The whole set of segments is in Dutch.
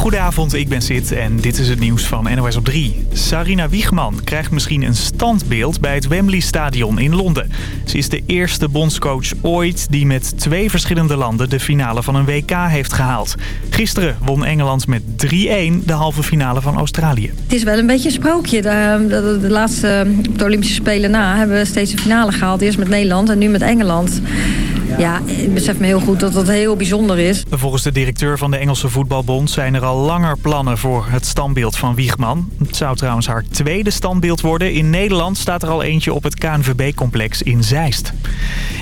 Goedenavond, ik ben Sid en dit is het nieuws van NOS op 3. Sarina Wiegman krijgt misschien een standbeeld bij het Wembley Stadion in Londen. Ze is de eerste bondscoach ooit die met twee verschillende landen de finale van een WK heeft gehaald. Gisteren won Engeland met 3-1 de halve finale van Australië. Het is wel een beetje een sprookje. De, de, laatste de Olympische Spelen na hebben we steeds een finale gehaald. Eerst met Nederland en nu met Engeland. Ja, ik besef me heel goed dat dat heel bijzonder is. Volgens de directeur van de Engelse Voetbalbond zijn er al langer plannen voor het standbeeld van Wiegman. Het zou trouwens haar tweede standbeeld worden. In Nederland staat er al eentje op het KNVB-complex in Zeist.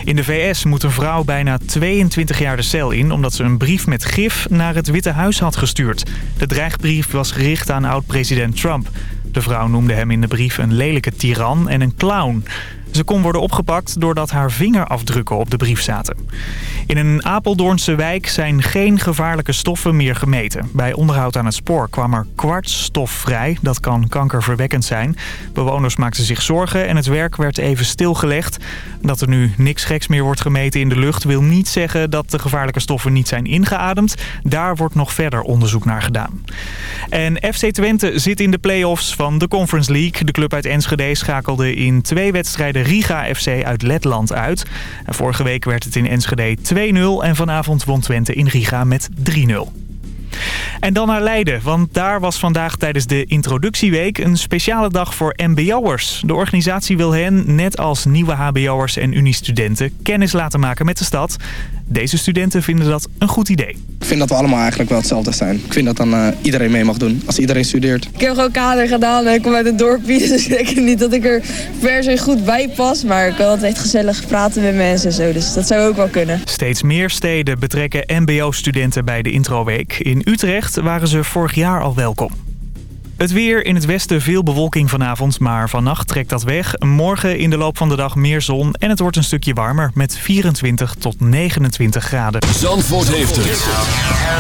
In de VS moet een vrouw bijna 22 jaar de cel in... omdat ze een brief met gif naar het Witte Huis had gestuurd. De dreigbrief was gericht aan oud-president Trump. De vrouw noemde hem in de brief een lelijke tiran en een clown. Ze kon worden opgepakt doordat haar vingerafdrukken op de brief zaten. In een Apeldoornse wijk zijn geen gevaarlijke stoffen meer gemeten. Bij onderhoud aan het spoor kwam er kwartsstof vrij. Dat kan kankerverwekkend zijn. Bewoners maakten zich zorgen en het werk werd even stilgelegd. Dat er nu niks geks meer wordt gemeten in de lucht... wil niet zeggen dat de gevaarlijke stoffen niet zijn ingeademd. Daar wordt nog verder onderzoek naar gedaan. En FC Twente zit in de play-offs van de Conference League. De club uit Enschede schakelde in twee wedstrijden Riga FC uit Letland uit. En vorige week werd het in Enschede 2-0 en vanavond won Twente in Riga met 3-0. En dan naar Leiden, want daar was vandaag tijdens de introductieweek een speciale dag voor mbo'ers. De organisatie wil hen, net als nieuwe hbo'ers en uniestudenten, kennis laten maken met de stad. Deze studenten vinden dat een goed idee. Ik vind dat we allemaal eigenlijk wel hetzelfde zijn. Ik vind dat dan uh, iedereen mee mag doen, als iedereen studeert. Ik heb gewoon kader gedaan en ik kom uit een dorpje, dus ik denk niet dat ik er per se goed bij pas. Maar ik wil altijd echt gezellig praten met mensen en zo, dus dat zou ook wel kunnen. Steeds meer steden betrekken mbo-studenten bij de introweek. In Utrecht waren ze vorig jaar al welkom. Het weer in het westen veel bewolking vanavond, maar vannacht trekt dat weg. Morgen in de loop van de dag meer zon en het wordt een stukje warmer met 24 tot 29 graden. Zandvoort heeft het.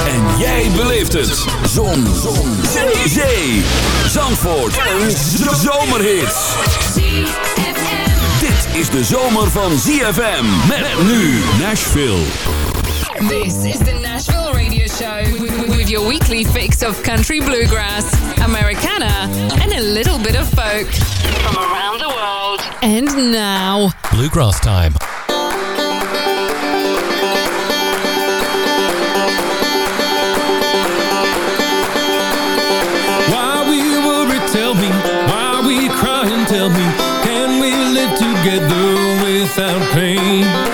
En jij beleeft het. Zon. zon. Zee. Zee. Zandvoort. Een zomerhit. Dit is de zomer van ZFM. Met nu Nashville. This is the with your weekly fix of country bluegrass, Americana, and a little bit of folk from around the world. And now, Bluegrass Time. Why we worry, tell me. Why we cry and tell me. Can we live together without pain?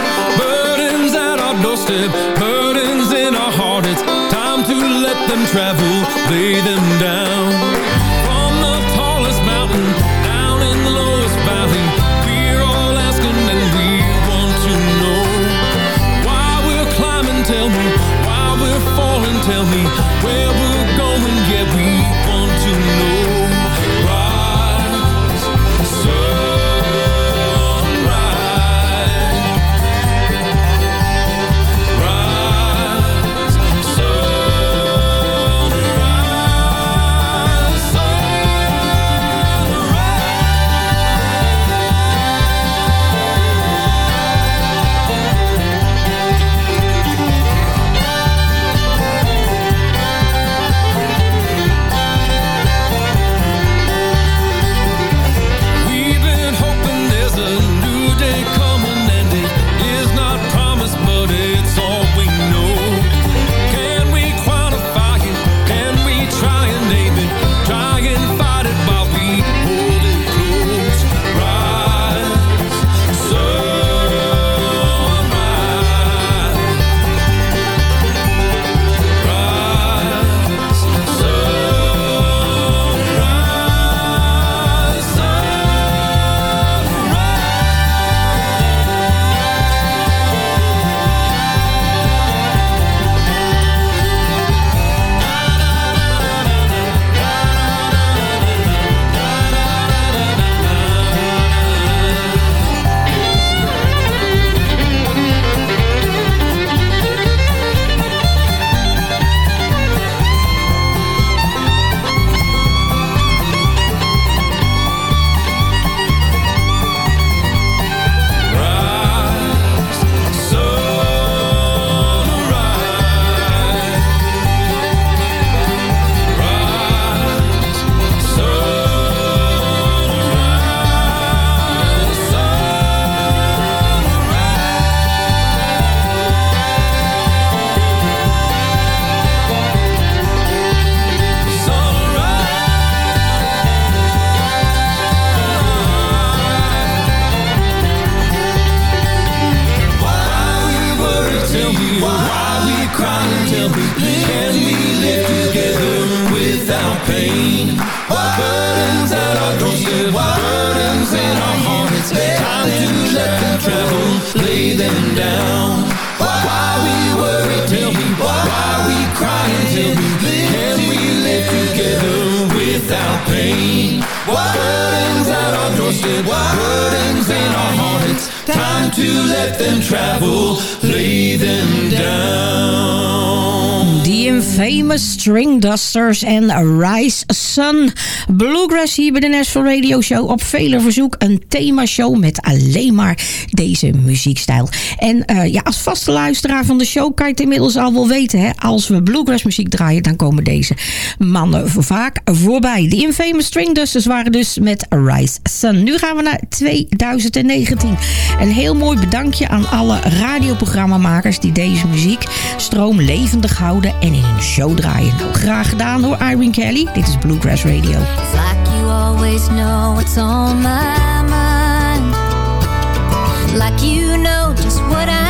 Travel, lay them down. Lay them down. Why we worry, tell me. Why we cry tell me. Can we live together without pain? Burdens at our doorstep, burdens in our hearts. Time to let them travel, lay them down. The Infamous String Dusters en Rise Sun. Bluegrass hier bij de Nashville Radio Show. Op vele verzoek een themashow met alleen maar deze muziekstijl. En uh, ja, als vaste luisteraar van de show kan je het inmiddels al wel weten. Hè? Als we bluegrass muziek draaien, dan komen deze mannen vaak voorbij. De Infamous String Dusters waren dus met Rise Sun. Nu gaan we naar 2019. Een heel mooi bedankje aan alle radioprogrammamakers die deze muziek levendig houden en in hun show draaien. Nou, graag gedaan door Irene Kelly. Dit is Bluegrass Radio. It's like you always know what's on my mind. Like you know just what I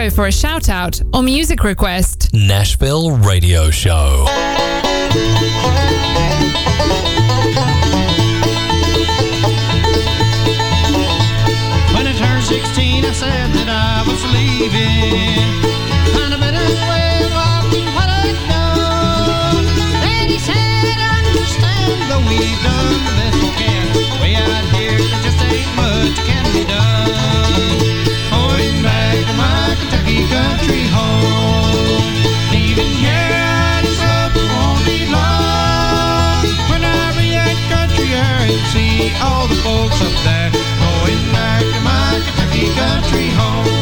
show for a shout out or music request. Nashville Radio Show. When I turned 16, I said that I was leaving. Find a better way of life what I'd done. Then he said, understand, though we've done the best we can. Way out here, there just ain't much can be done. Country home. Leaving up, won't be long. When I be at country, I see all the folks up there. Going back to my Kentucky country home.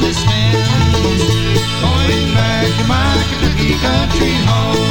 understands. Going back to my Kentucky country home.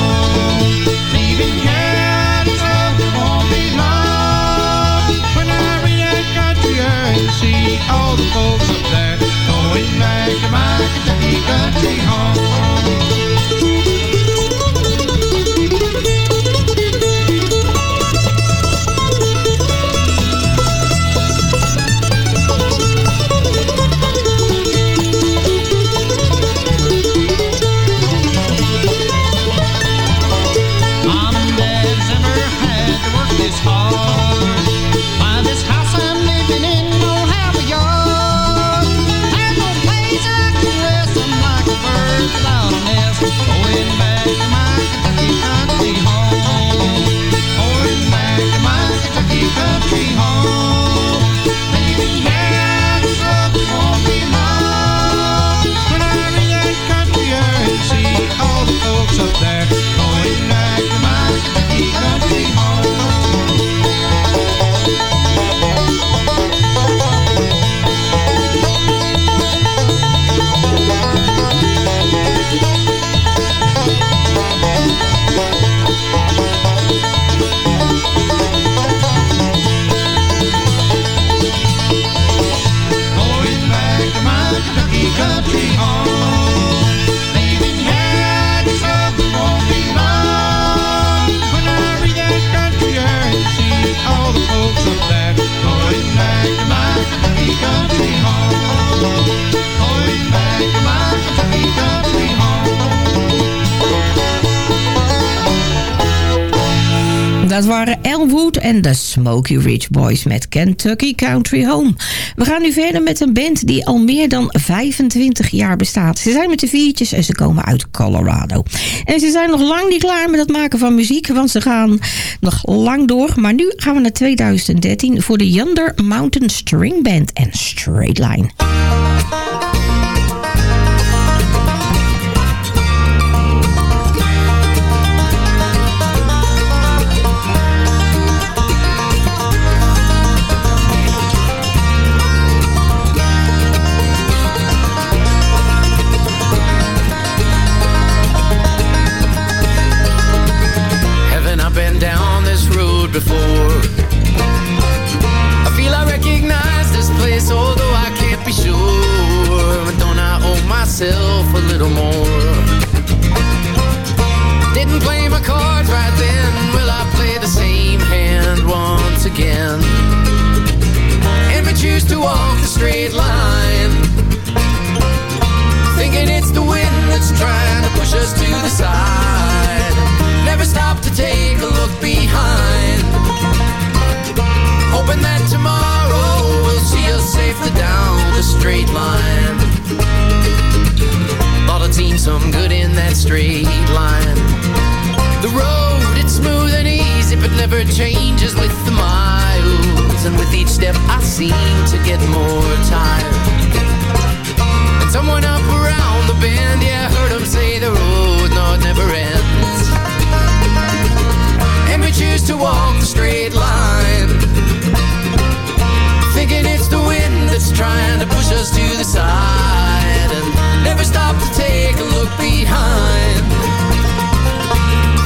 Smoky Ridge Boys met Kentucky Country Home. We gaan nu verder met een band die al meer dan 25 jaar bestaat. Ze zijn met de viertjes en ze komen uit Colorado. En ze zijn nog lang niet klaar met het maken van muziek, want ze gaan nog lang door. Maar nu gaan we naar 2013 voor de Yonder Mountain String Band en Straight Line. Us to the side. Never stop to take a look behind. Hoping that tomorrow will see us safely down the straight line. Thought I'd seen some good in that straight line. The road, it's smooth and easy, but never changes with the miles. And with each step, I seem to get more tired. And someone up around the bend, yeah, I heard him say the road, it never ends. And we choose to walk the straight line. Thinking it's the wind that's trying to push us to the side. And never stop to take a look behind.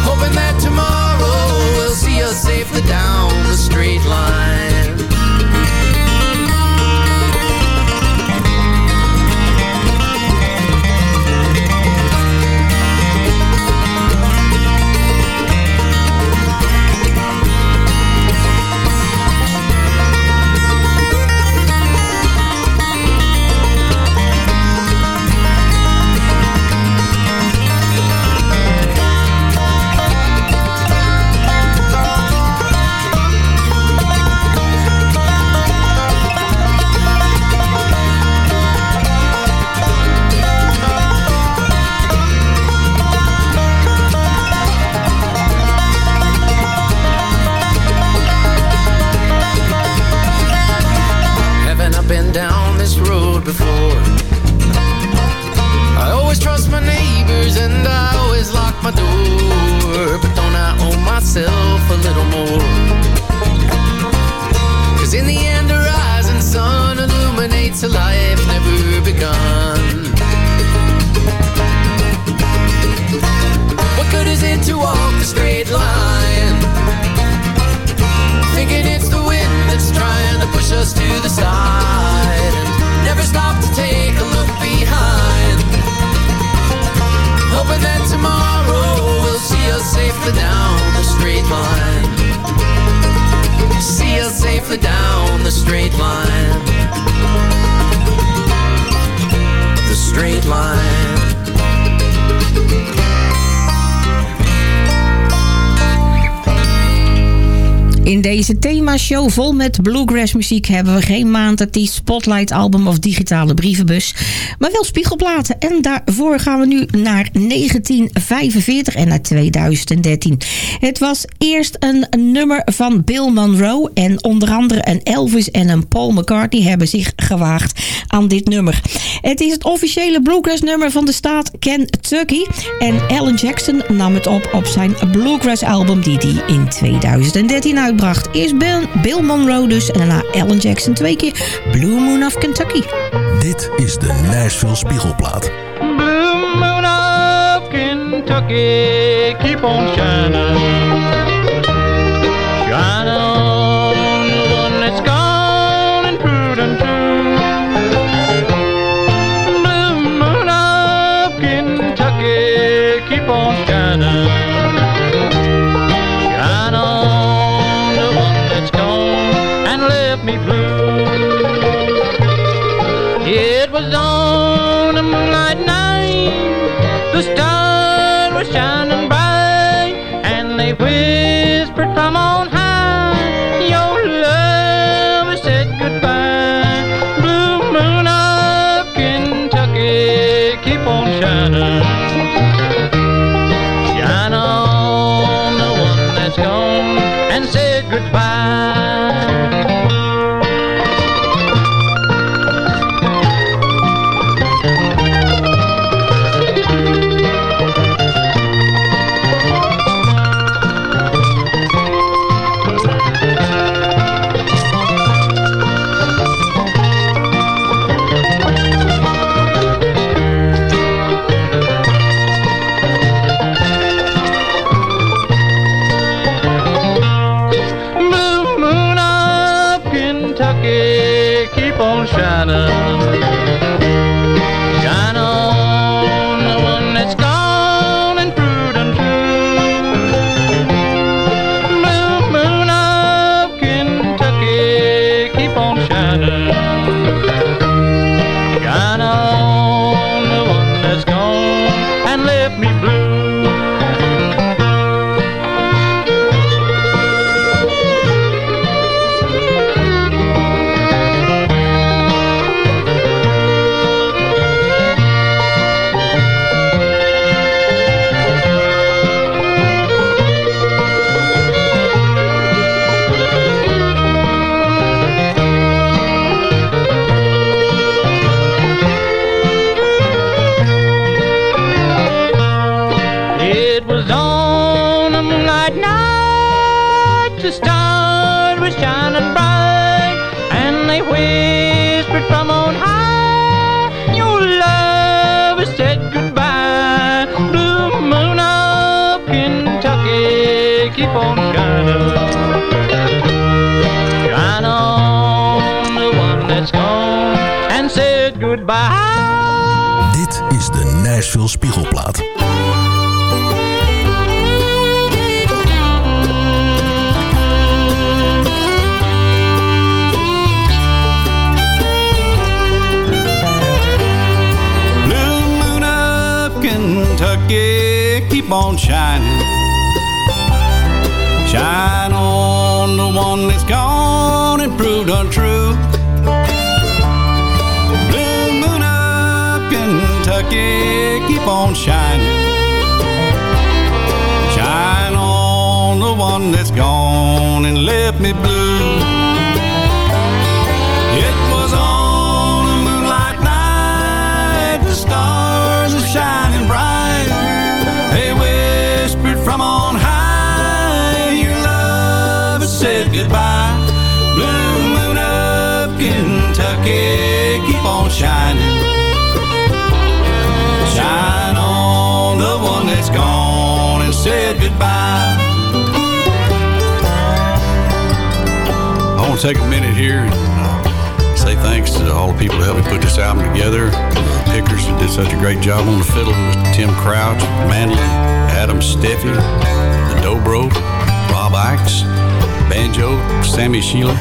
Hoping that tomorrow will see us safely down the straight line. Vol met bluegrass muziek hebben we geen maandartiest, spotlight album of digitale brievenbus, maar wel spiegelplaten. En daarvoor gaan we nu naar 1945 en naar 2013. Het was eerst een nummer van Bill Monroe en onder andere een Elvis en een Paul McCartney hebben zich gewaagd aan dit nummer. Het is het officiële bluegrass nummer van de staat Kentucky en Alan Jackson nam het op op zijn bluegrass album die hij in 2013 uitbracht. Eerst Bill, Bill Monroe dus en daarna Alan Jackson twee keer Blue Moon of Kentucky. Dit is de Nashville Spiegelplaat. Blue moon of Kentucky, keep on shining. Shining The stars were shining bright, and they whispered from gone and left me blue. It was on a moonlight night, the stars are shining bright. They whispered from on high, your love has said goodbye. Blue moon of Kentucky, keep on shining. Shine on the one that's gone and said goodbye. Want to take a minute here and uh, say thanks to all the people who helped me put this album together. The pickers did such a great job on the fiddle. Tim Crouch, mandolin, Adam Steffi, the dobro, Rob Ikes, banjo, Sammy Sheila,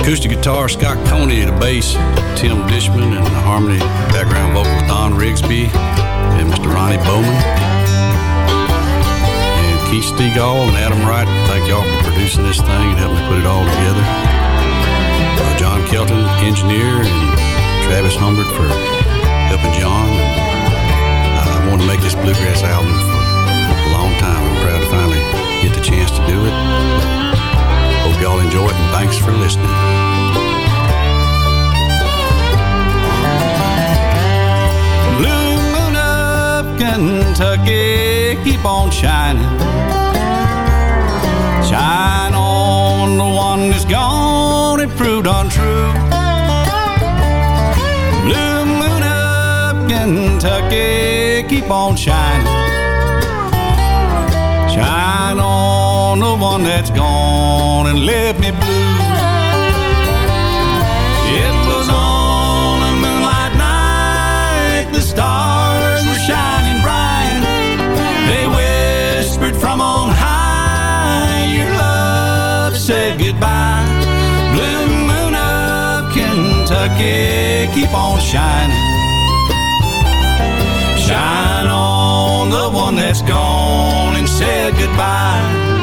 acoustic guitar, Scott Coney, the bass, Tim Dishman, and the harmony background vocals, Don Rigsby, and Mr. Ronnie Bowman. Keith Stegall and Adam Wright, thank y'all for producing this thing and helping me put it all together. Uh, John Kelton, engineer, and Travis Humbert for helping John. Uh, I wanted to make this bluegrass album for a long time. I'm proud to finally get the chance to do it. Hope y'all enjoy it, and thanks for listening. Blue Kentucky, keep on shining. Shine on the one that's gone and proved untrue. Blue moon of Kentucky, keep on shining. Shine on the one that's gone and left me blue. Keep on shining. Shine on the one that's gone and said goodbye.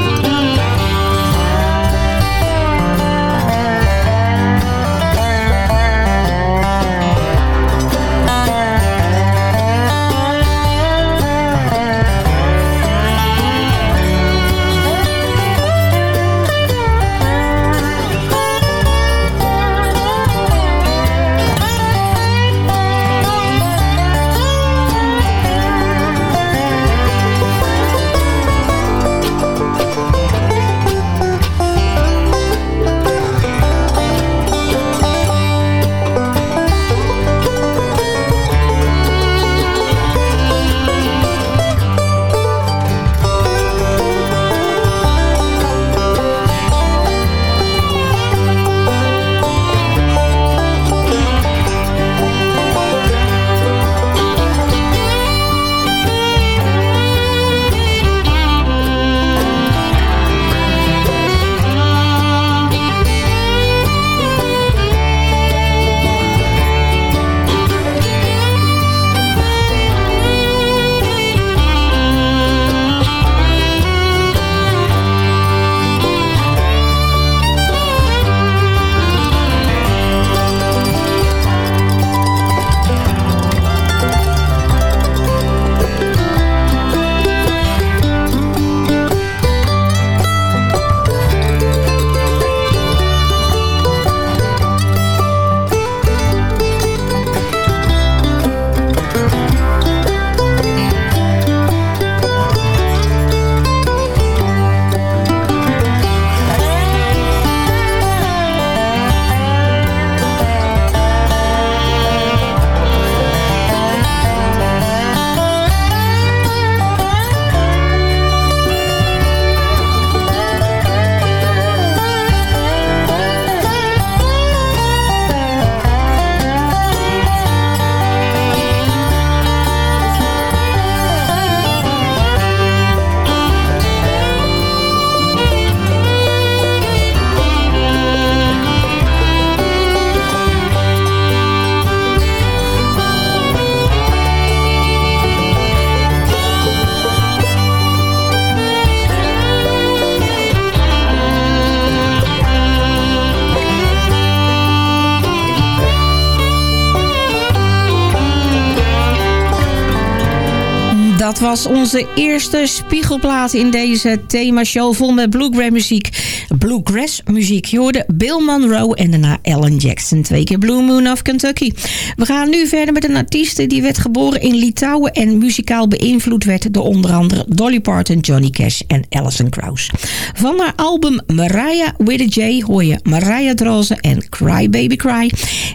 was onze eerste spiegelplaat in deze themashow vol met bluegrass muziek. Bluegrass muziek. Je hoorde Bill Monroe en daarna Ellen Jackson. Twee keer Blue Moon of Kentucky. We gaan nu verder met een artiest die werd geboren in Litouwen... en muzikaal beïnvloed werd door onder andere Dolly Parton, Johnny Cash en Alison Krauss. Van haar album Mariah with a J hoor je Mariah Drozen en Cry Baby Cry.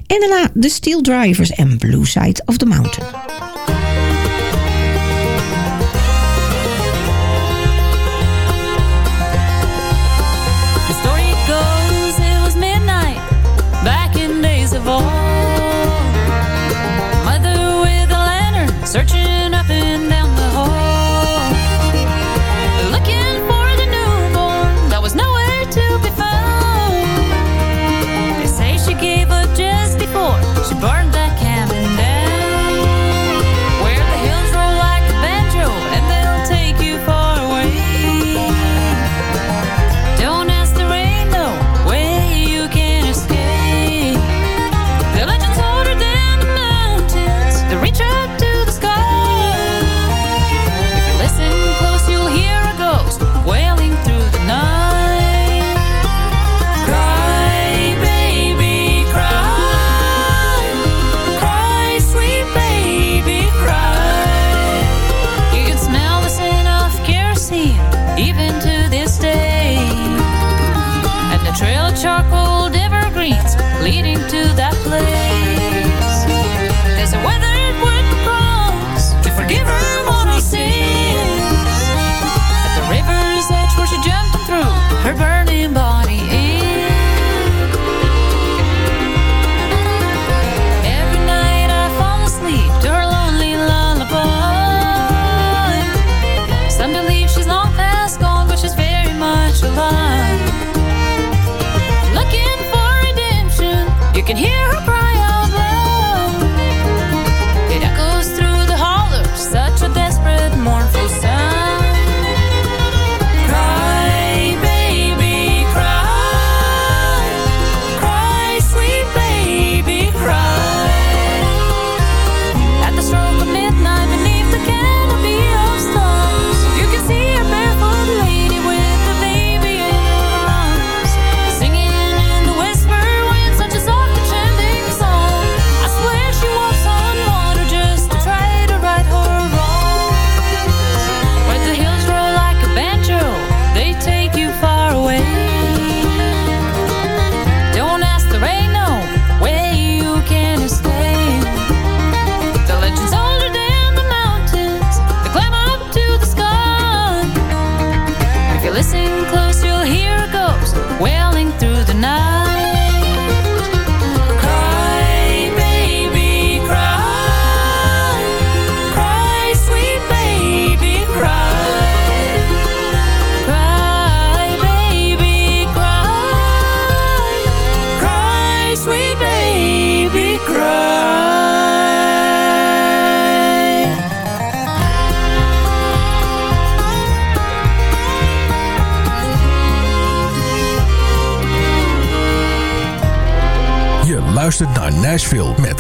En daarna The Steel Drivers en Blue Side of the Mountain.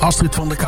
vastrit van de Kamer.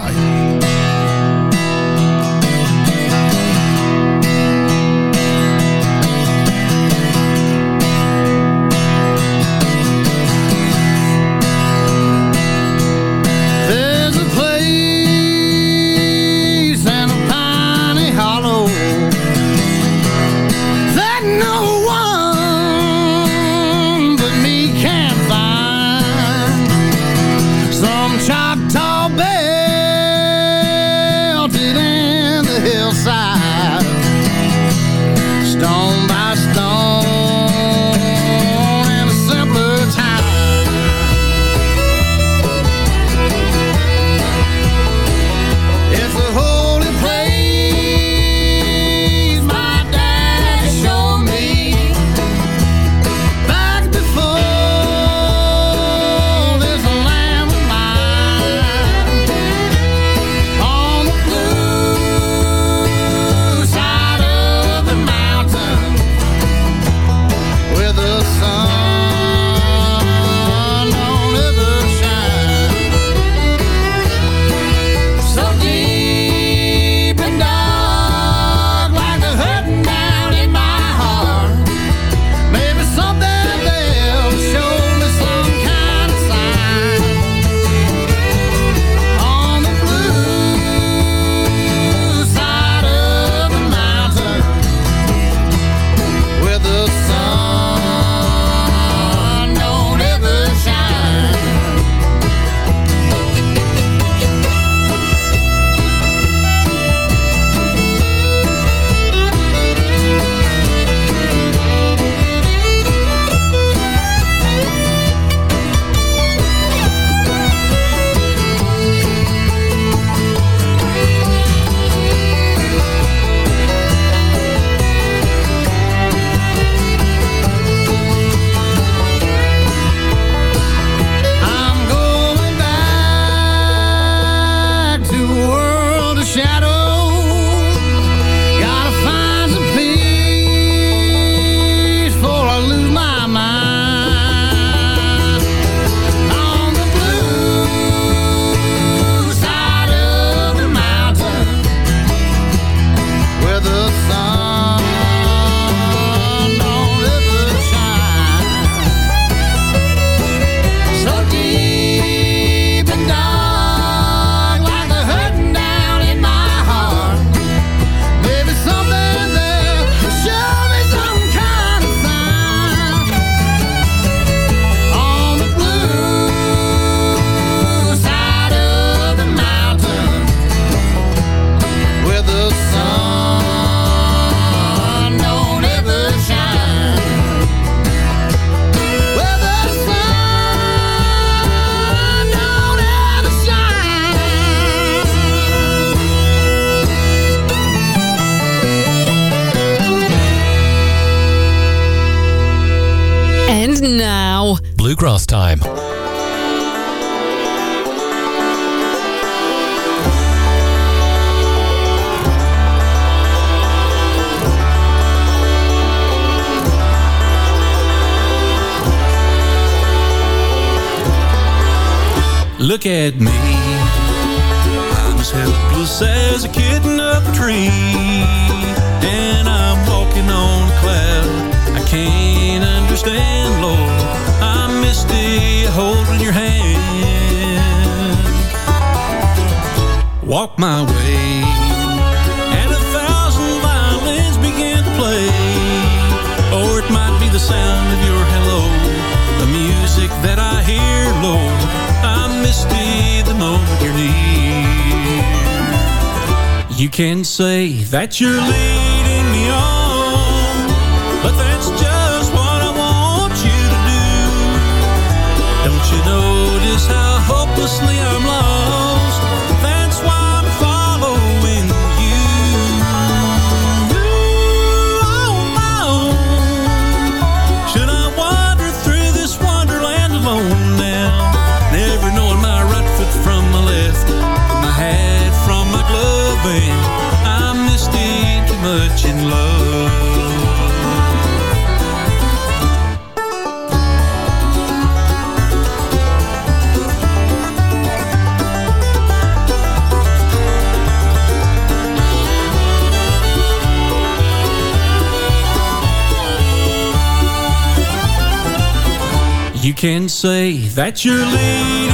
say that you're leaving.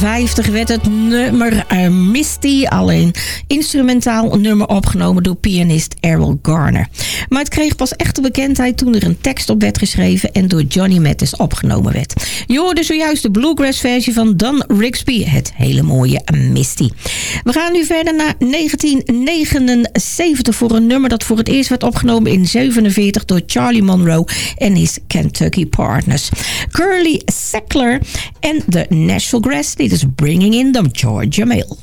werd het nummer eh, Misty, alleen instrumentaal nummer opgenomen door pianist Errol Garner. Maar het kreeg pas echte bekendheid toen er een tekst op werd geschreven en door Johnny Mathis opgenomen werd. Je hoorde zojuist de bluegrass versie van Dan Rigsby, het hele mooie Misty. We gaan nu verder naar 1979 voor een nummer dat voor het eerst werd opgenomen in 47 door Charlie Monroe en his Kentucky Partners. Curly Sackler en de Nashville Grass. is bringing in the Georgia Mail.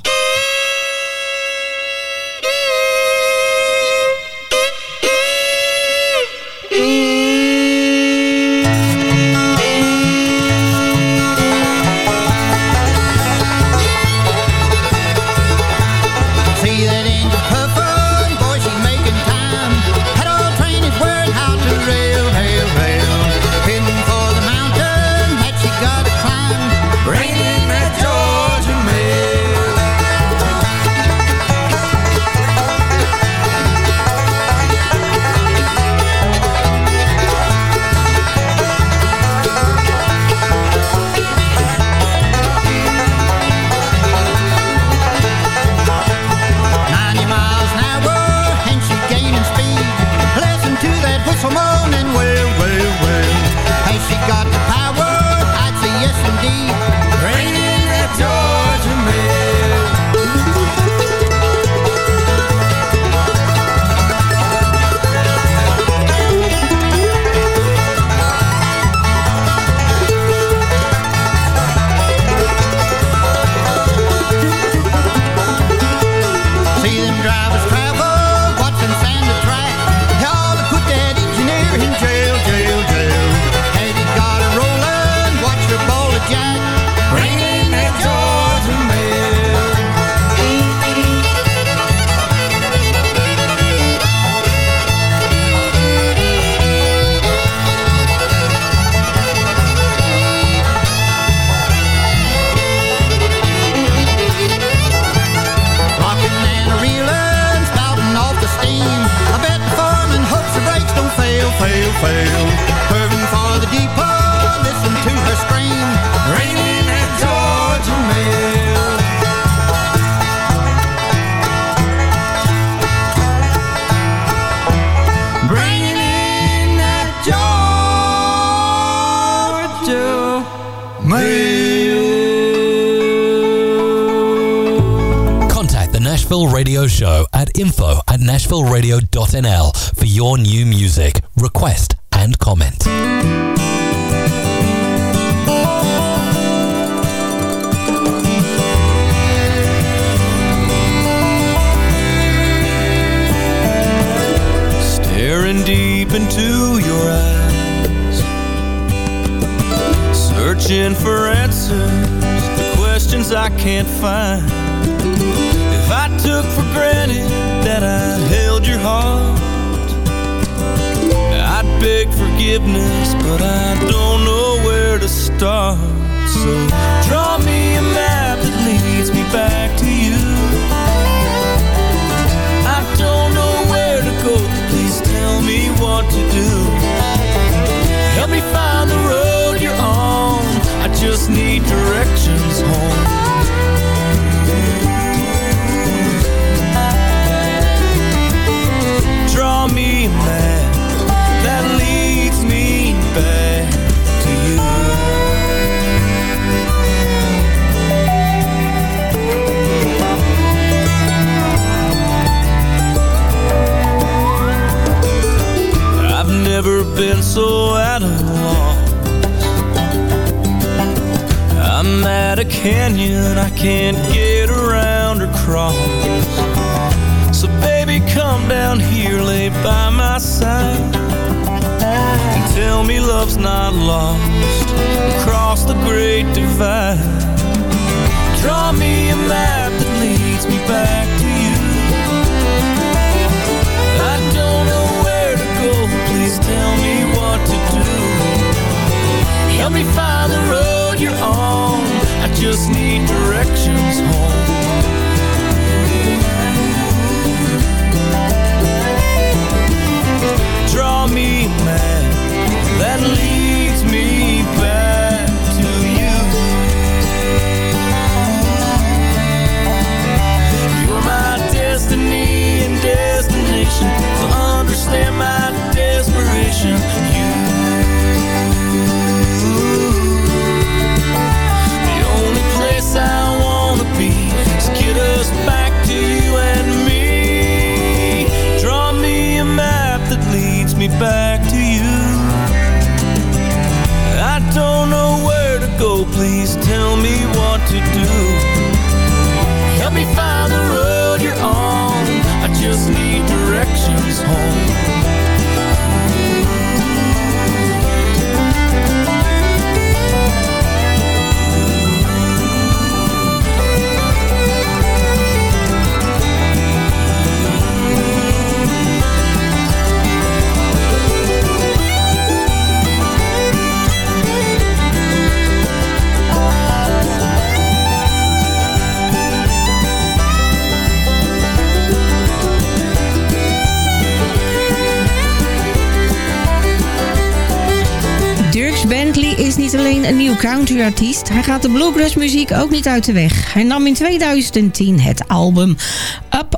alleen een nieuw country-artiest. Hij gaat de bluegrass muziek ook niet uit de weg. Hij nam in 2010 het album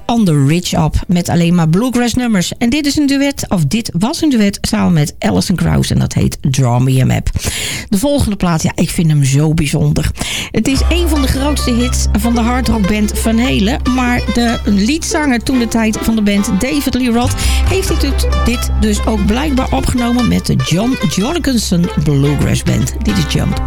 on the Ridge Up met alleen maar bluegrass nummers. En dit is een duet, of dit was een duet, samen met Alison Krauss en dat heet Draw Me A Map. De volgende plaat, ja, ik vind hem zo bijzonder. Het is een van de grootste hits van de hardrockband Van Helen, maar de liedzanger toen de tijd van de band David Lee Roth heeft dit dus ook blijkbaar opgenomen met de John Jorgensen Bluegrass Band. Dit is Jump.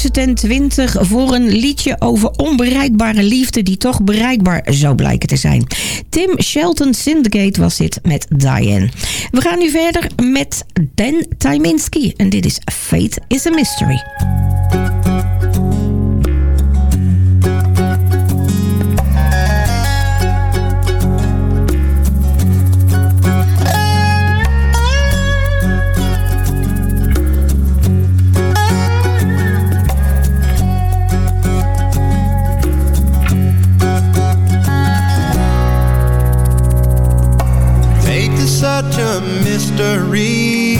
2020 voor een liedje over onbereikbare liefde die toch bereikbaar zou blijken te zijn. Tim Shelton Syndicate was dit met Diane. We gaan nu verder met Dan Tyminski en dit is Fate is a Mystery. a mystery.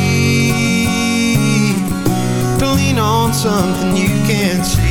To lean on something you can see.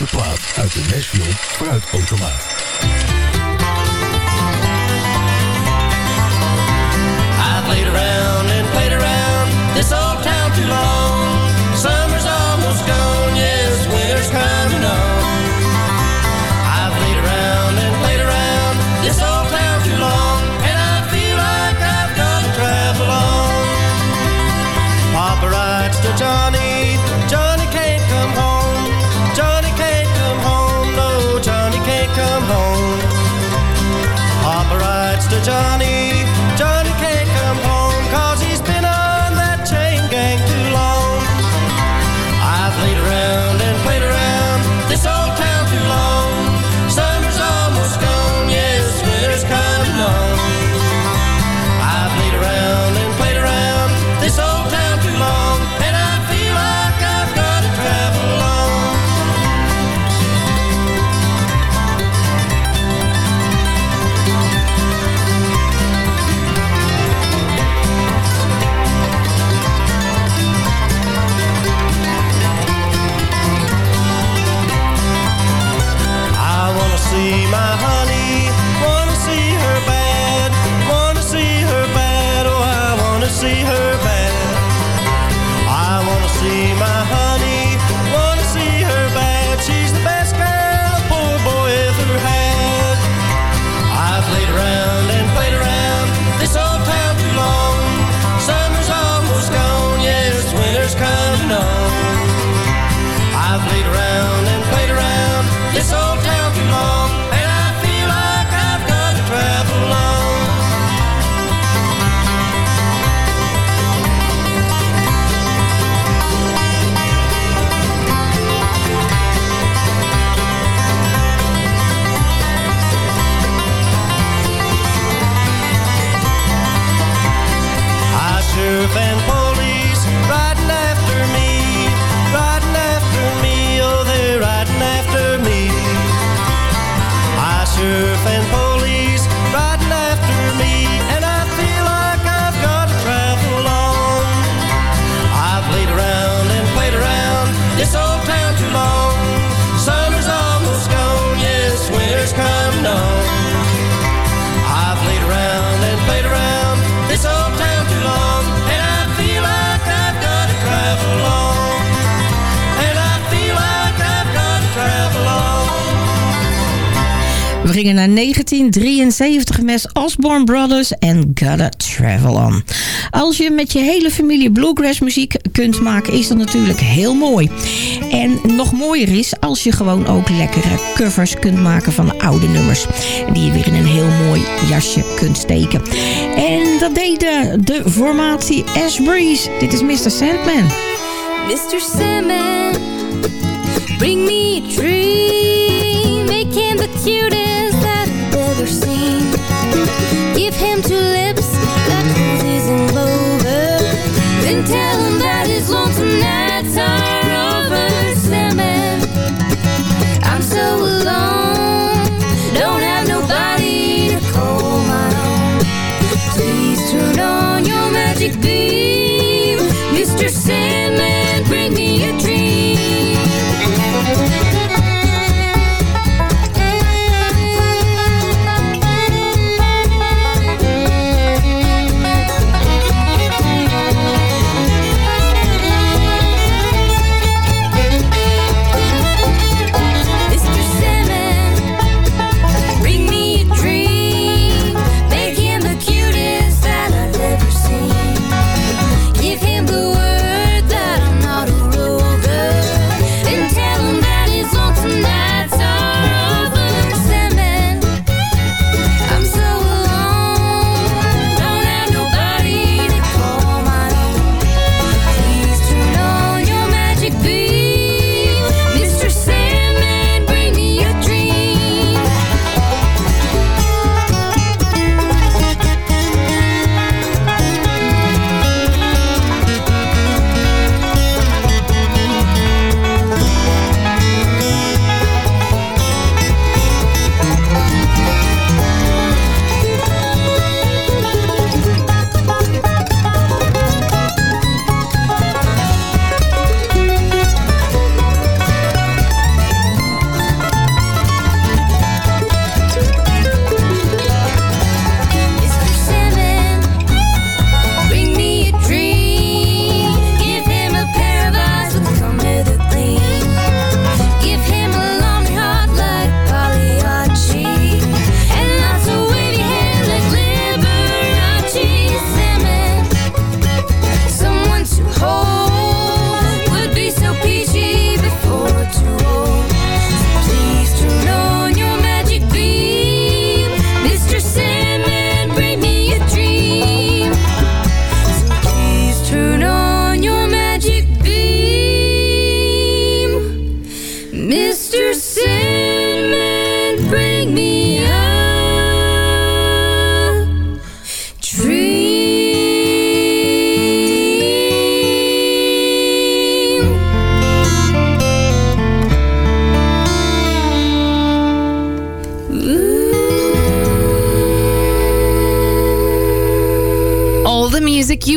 eerste plaat uit de Nashville Fruitautomaat. I played around and played around this old 70 met Osborne Brothers en Gotta Travel On. Als je met je hele familie bluegrass muziek kunt maken, is dat natuurlijk heel mooi. En nog mooier is als je gewoon ook lekkere covers kunt maken van oude nummers. Die je weer in een heel mooi jasje kunt steken. En dat deed de, formatie Ash Breeze. Dit is Mr. Sandman. Mr. Sandman, bring me a Make him the cutest I've ever seen. Give him two lips. Then tell him that his lonesome nights are over, I'm so alone, don't have nobody to call my own. Please turn on your magic beam, Mr.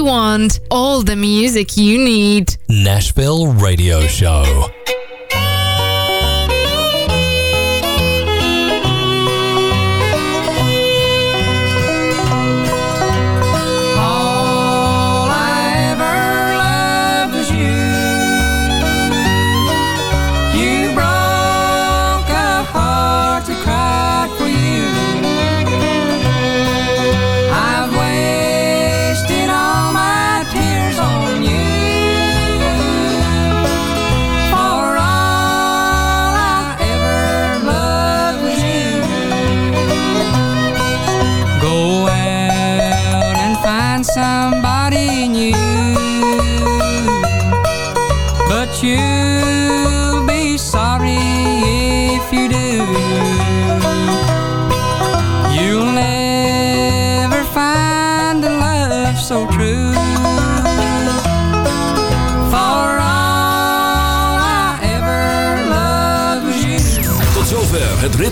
want, all the music you need. Nashville Radio Show.